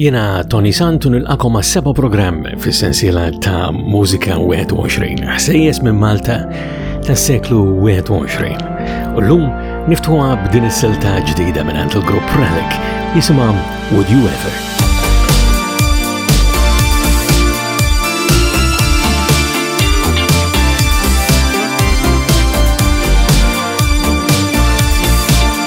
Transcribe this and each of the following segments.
Jena Tony Santu nil-akom għas seba program fil sensiela ta' Mużika 21, ħsejjes minn Malta ta' seklu 21. U l-lum niftuħa b'din is-silta ġdida minn għand il-grupp Relic jisimha Would You Ever.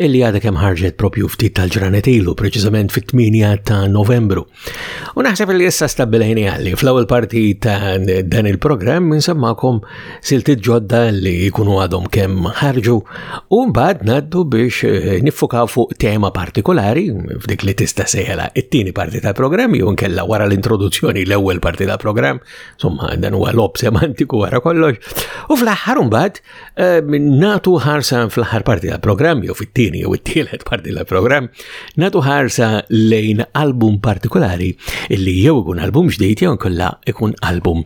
illi għadha kemm ħarġet propju ftit tal-ġranet ilu, preċiżament fit-8 ta' Novembru. U naħseb li issa stabbilejni għalli fl-ewwel parti ta' dan il-programm insemmakom siltit ġodda li jkunu għadhom kemm ħarġu u mbagħad naddu biex eh, niffukaw fuq tema partikolari f'dik li tista' sejħela it-tieni parti tal-programm jew nkella wara l-introduzzjoni l-ewwel parti tal-programm, insomma dan huwa lob semantiku wara kollox. U fl-aħħar mbagħad Ehm, natu ħarsa fl-aħħar parti tal-programm jew fit-tieni jew it-tielet parti tal-programm, natu ħarsa lejn album partikolari illi jew ikun album ġdid jew kollha ikun album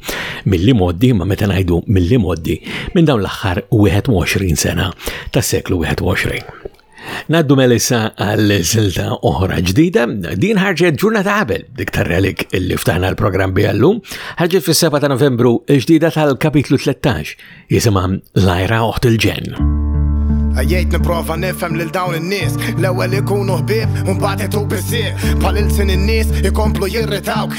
milli moddi ma meta ngħidu milli moddi minn dawn l-aħħar 21 sena tas-seklu 21. Naddu melissa għal silta oħra ġdida, din ħarġet ġurnata qabel dik tar-relik li ftaħna l-programm bi għallum, ħarġet fis-7 ta' Novembru ġdida tal-kapitlu 13 jisimha Lajra Oħt il-Ġen. Għajjajt niprofa nifem lil dawn in-nies L-ewwel ikunu ħbieb u mbagħad itu bisir Palil sin in-nies ikomplu jirritawk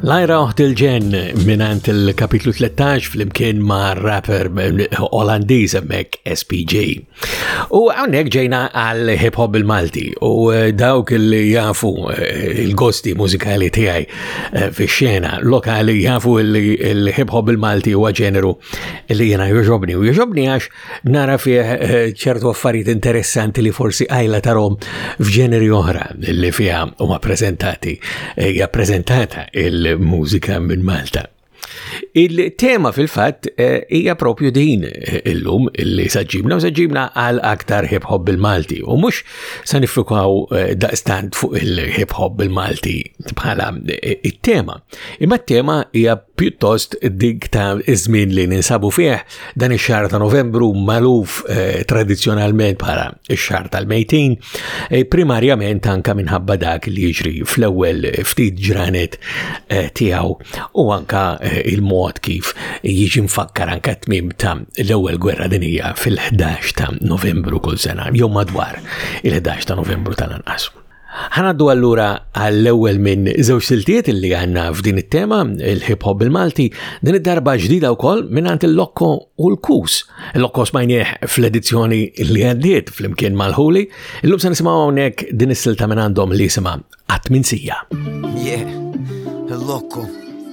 Lajra Oħtilġen minant il-kapitlu 13 fl-imkien ma' rapper Olandiz mek SPG. U għonek ġejna għal hip hop il-Malti u eh, dawk li jafu eh, il-gosti mużikali tiegħi eh, fi xena lokali jafu il-hip hop il-Malti huwa ġeneru li jena joġobni u joġobni għax nara fih eh, ċertu affarijiet interessanti li forsi għajla tarom f'ġeneri oħra li fiha huma preżentati eh, hija preżentata il-mużika minn Malta. Il-tema fil-fatt eh, hija propju din illum li saġġibna u saġġibna għal aktar hip hop bil-Malti u mhux se nifukaw daqstant fuq il-hip hop bil-Malti bħala it-tema. Imma t-tema hija pjuttost dik ta' iż-żmien li ninsabu fih Dan ix-xahar ta' Novembru magħruf eh, tradizzjonalment bħala ix-xahar tal-mejtin, eh, primarjament anka minħabba dak li jiġri fl-ewwel eh, ftit ġranet eh, tiegħu u anka eh, il-mod kif jiġi mfakkar anka tmim ta' l-ewwel gwerra dinija fil-11 ta' Novembru kull sena, jew madwar il-11 ta' Novembru tal-anqas. Ħanaddu allura għall-ewwel minn żewġ siltiet li għandna f'din it-tema, il-hip hop bil-Malti, din id-darba ġdida wkoll mingħand il-Lokko u l-Kus. Il-Lokko smajnieh fl-edizzjoni li għaddiet flimkien mal-ħuli, illum se nisimgħu hawnhekk din is-silta minn għandhom li jisimha Għatminsija. Yeah, il-Lokko.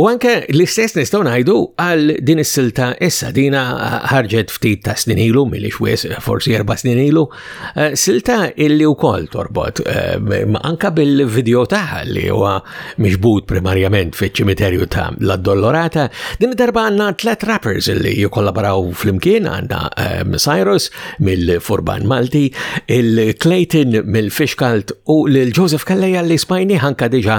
U anke l-istess nistgħu ngħidu għal din is-silta issa dina ħarġet ftit ta' snin ilu milli xwies forsi erba' snin ilu, eh, silta illi wkoll torbot eh, anka bil-video tagħha li huwa miġbud primarjament fiċ-ċimiterju ta' l-Addolorata, din darba għandna tlet rappers illi jikollaboraw flimkien għandna eh, Cyrus mill-Furban Malti, il-Clayton mill-Fishkalt u l-Joseph Kalleja li smajni ħanka diġa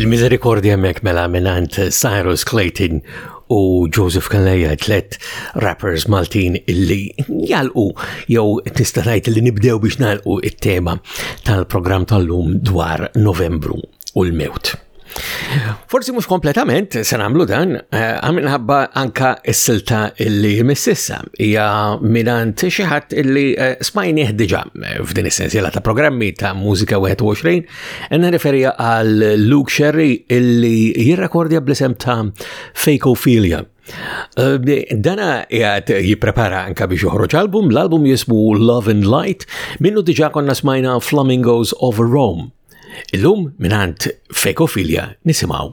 Il-Miserikordja mek mela minant Cyrus Clayton u Joseph Kaleja tlet rappers Maltin illi jalqu jew tista' tgħid li nibdew biex nalqu it-tema tal-programm tal-lum dwar Novembru u l-mewt. Forsi mhux kompletament se nagħmlu dan, eh, għamil ħabba anka s-silta illi mississa hija minant xi ħadd illi eh, smajnieh diġà f'din essenzjela ta' programmi ta' mużika 21, enna referija għal Luke Sherry illi jirrakordja bl-isem ta' Fakophilia. Eh, dana jgħat jiprepara anka biex joħroġ album, l-album jismu Love and Light, minnu diġa konna smajna Flamingos over Rome. Illum minant Fakophilia nisimaw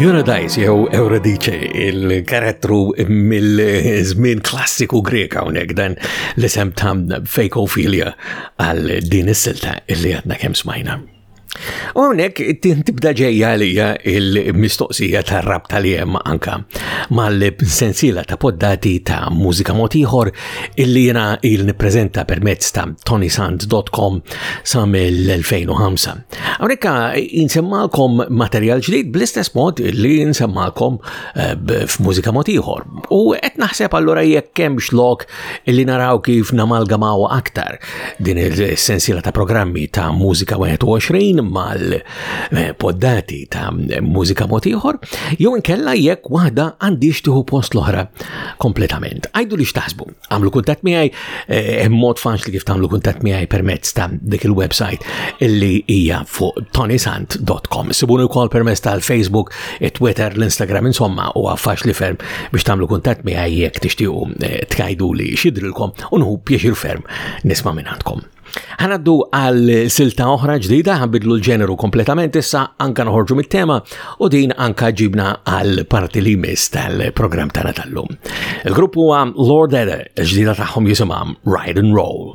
Eurydice jew Eurydice, il-karattru mill-żmien klassiku Greka hawnhekk dan l-isem ta' fejkofilja għal din is-silta illi għadna kemm smajna. U għonek tibda ġeja għalija il-mistoqsija ta' rab tal jem anka mal-sensila ta' poddati ta' mużika motiħor illi jena il-niprezenta permezz ta' tonysand.com sa' mill-2005. Għonek insemmalkom materjal ġdid bl-istess mod li insemmalkom eh, f'mużika mod ieħor. U qed naħseb allura jekk hemm xlok li naraw kif namalgamaw aktar din il-sensiela ta' programmi ta' mużika 21 mal-poddati eh, ta' mużika mod ieħor, jew inkella jekk waħda għandix tieħu post l-oħra kompletament. Għajdu li x'taħsbu. għamlu kuntat miegħi, eh, hemm mod fanx li kif tagħmlu kuntat miegħi permezz ta' dik il-website illi hija fuq tonisant.com. Sibuni wkoll permezz tal-Facebook, it-Twitter, l-Instagram insomma u għaffax li ferm biex tagħmlu kuntat miegħi jekk tixtiequ eh, tgħidu li xidrilkom u nħu pjaċir ferm nisma' minn għandkom. Ħanaddu għal silta oħra ġdida, ħanbidlu l-ġeneru kompletament issa anka noħorġu mit-tema u din anka ġibna għal parti li mis tal-programm tagħna tal-lum. Il-grupp huwa Lord Eder, ġdida tagħhom jisimha Ride and Roll.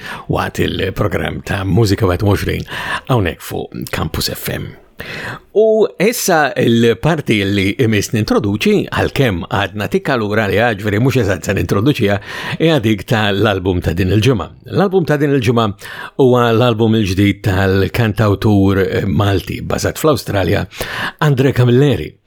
waqt il-programm ta' Mużika 20 hawnhekk fuq Campus FM. U issa il-parti li imis nintroduċi għal-kem għadna tikka l-ura li għagveri mux eżat san introduċija hija dik tal-album ta' din il-ġimgħa. L-album ta' din il-ġimgħa huwa l-album il-ġdid tal-kantawtur Malti bazat fl-Awstralja Andre Camilleri.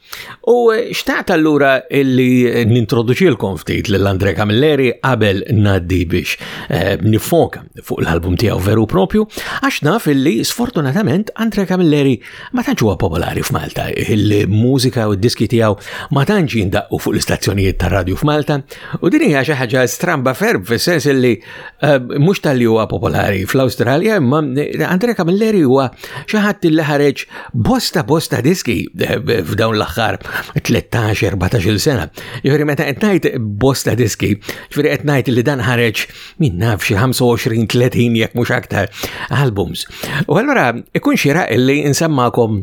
U xtaqt allura illi nintroduċilkom ftit l-Andre Camilleri qabel naddi biex eh, nifoka fuq l-album tiegħu veru propju, għax naf illi sfortunatament Andre Camilleri ma tantx huwa popolari f'Malta. Il-mużika u d-diski tiegħu ma tantx jindaqqu fuq l-istazzjonijiet tar-radju f'Malta u din hija xi ħaġa stramba ferb fis-sens illi Eh, mux tal-li huwa popolari fl-Australja, imma eh, Andrea Camilleri huwa xaħat li ħareġ bosta bosta diski eh, f'dawn l-axħar 13-14 sena. Ġifiri meta etnajt bosta diski, ġifiri etnajt li dan ħareġ minn naf xi 25-30 jek mux aktar albums. U allora ikun xira illi insemmakom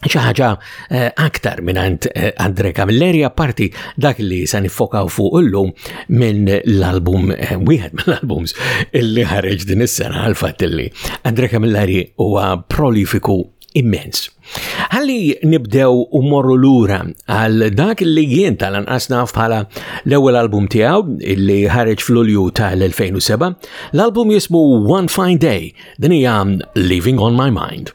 ċaħġa eh, aktar minant eh, Andre Camilleri parti dak li sa nifokaw fuq illum minn l-album eh, wieħed minn l-albums li ħareġ din is-sena għal fatt li Andre Camilleri huwa prolifiku immens. Għalli nibdew u morru lura għal dak li jien tal-anqas naf bħala l-ewwel album tiegħu illi ħareġ fl-Ulju tal-2007, l-album jismu One Fine Day, din hija Living on My Mind.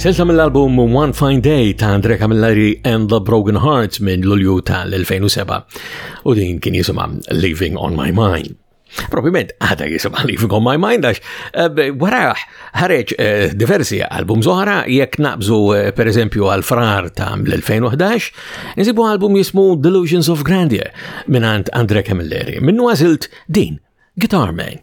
Silta mill-album One Fine Day ta' Andre Camillari and the Broken Hearts minn Lulju tal-2007 u din kien jisima Living on My Mind. Probabilment għada jisem għalli fikom my mind għax eh, waraħ ħareġ eh, diversi album zoħra jekk naqbżu eh, per eżempju għal frar ta' l-2011 nsibu album jismu Delusions of Grandeur minant Andre Camilleri minnu għazilt din Guitar Man.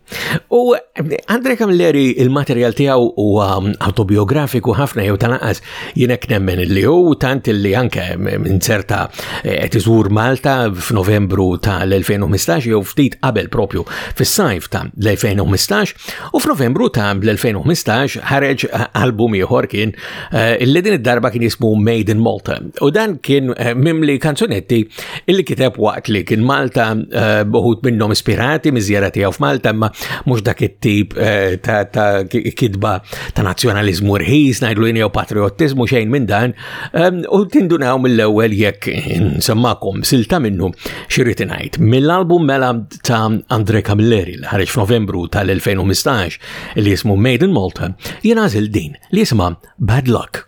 U Andre Camilleri il-materjal tiegħu huwa autobiografiku ħafna jew tanqas jien hekk nemmen li hu tant li anke inserta eh, qed iżur Malta f'Novembru tal-2015 jew ftit qabel propju fis-sajf ta' l-2015 u f'Novembru ta' l-2015 ħareġ album ieħor kien eh, li din id-darba kien jismu Made in Malta u dan kien eh, mimli kanzunetti illi kiteb waqt li kien Malta eh, uħut minnhom ispirati miżjera tiegħu f'Malta imma mhux dak it-tip eh, ta' kitba ta' nazzjonaliżmu rħis ngħidlu jew patriottiżmu xejn minn dan ehm, u tindunaw mill-ewwel jekk nsemmakom silta minnu xirrid ngħid. Mill-album mela ta' Andre Camilleri li ħareġ f'Novembru tal-2015 li jismu Made in Malta jien din li jisma' Bad Luck.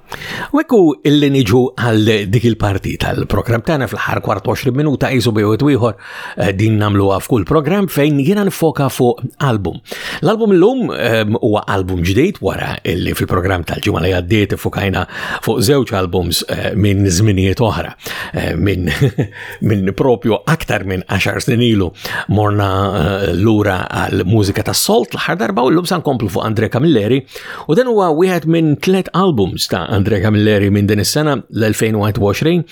Wekku illi niġu għal dik il-parti tal-program tagħna fl-ħar kwart 20 minuta qisu bejn ieħor eh, din nagħmluha f'kull program fejn jiena nifoka fuq album. L-album llum eh, huwa album ġdid wara illi fil-programm tal-ġimgħa li għaddiet fukajna fuq żewġ albums eh, minn żminijiet oħra minn min propju aktar minn 10 snin ilu morna lura għal mużika tas-solt l-ħar darba u llum se nkomplu fuq Andre Camilleri U dan huwa wieħed minn tliet albums ta' Andre Camilleri minn din is-sena l-2021.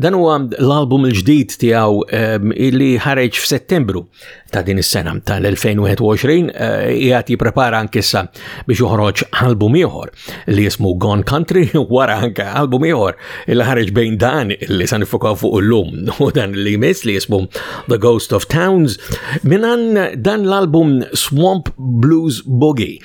Dan huwa l-album il-ġdid tiegħu ehm, li ħareġ f'Settembru ta' din is-sena tal-2021 eh, qiegħed jipprepara ankissa biex joħroġ album ieħor li jismu Gone Country wara anke album ieħor li ħareġ bejn dan li se nifokaw fuq illum u dan li jmiss li jismu The Ghost of Towns minan dan l-album Swamp Blues Boogie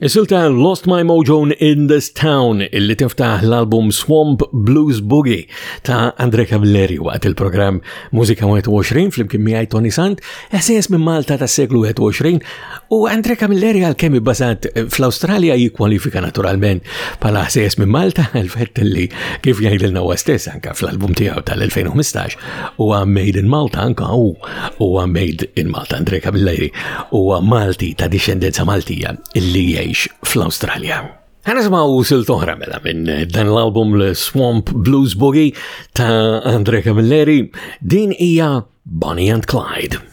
Is-silta Lost My Mojo in This Town illi tiftaħ l-album Swamp Blues Boogie ta' Andre Camilleri waqt il-programm Musika 21 fl-imkien miegħi Tony Sant, eħsejjes minn Malta tas seklu 21 u Andre Camilleri għal kemm ibbażat fl-Awstralja jikkwalifika naturalment bħala ħsejjes minn Malta għal fett li kif jgħidilna huwa stess anke fl-album tiegħu tal-2015 Huwa made in Malta anka hu huwa made in Malta Andrej Camilleri huwa Malti ta' dixxendenza Maltija illi jgħix fl-Awstralja. Għanizmaw sil toħra mela minn dan l-album l-Swamp Blues Boogie ta' Andre Camilleri, din hija Bonnie and Clyde.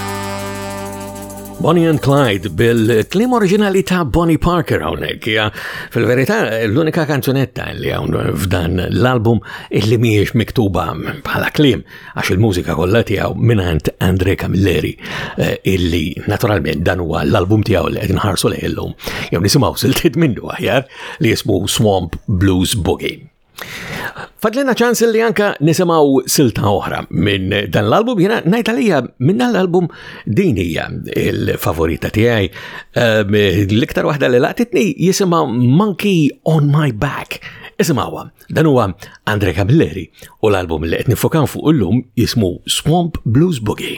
Bonnie and Clyde bil-klim oriġinali ta' Bonnie Parker hawnhekk hija fil-verità l-unika kanzunetta li hawn f'dan l-album illi mhijiex miktuba bħala klim għax il-mużika kollha tiegħu minant Andre Camilleri eh, illi naturalment dan huwa l-album tiegħu li qed inħarsu lejhom jew nisimgħu siltiet minnu aħjar li jismu Swamp Blues Boogie. Fadlina ċans li anka nisimaw silta oħra minn dan l-album, jena najt għalija minn dan l-album din hija il-favorita tiegħi. Ehm, l-iktar waħda li laqtitni jisimha Monkey on my back. Isimawa, dan huwa Andre Camilleri u l-album li qed nifokan fuq illum jismu Swamp Blues Boogie.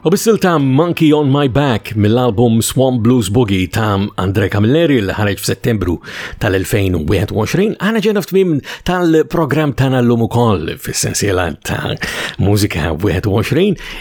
U bissil ta' Monkey on My Back mill-album Swamp Blues Boogie ta' Andre Camilleri li ħareġ f'Settembru tal-2021, għana ġena f'tmim tal-program tana l-lum ukoll fis-sensiela ta' Musika 21,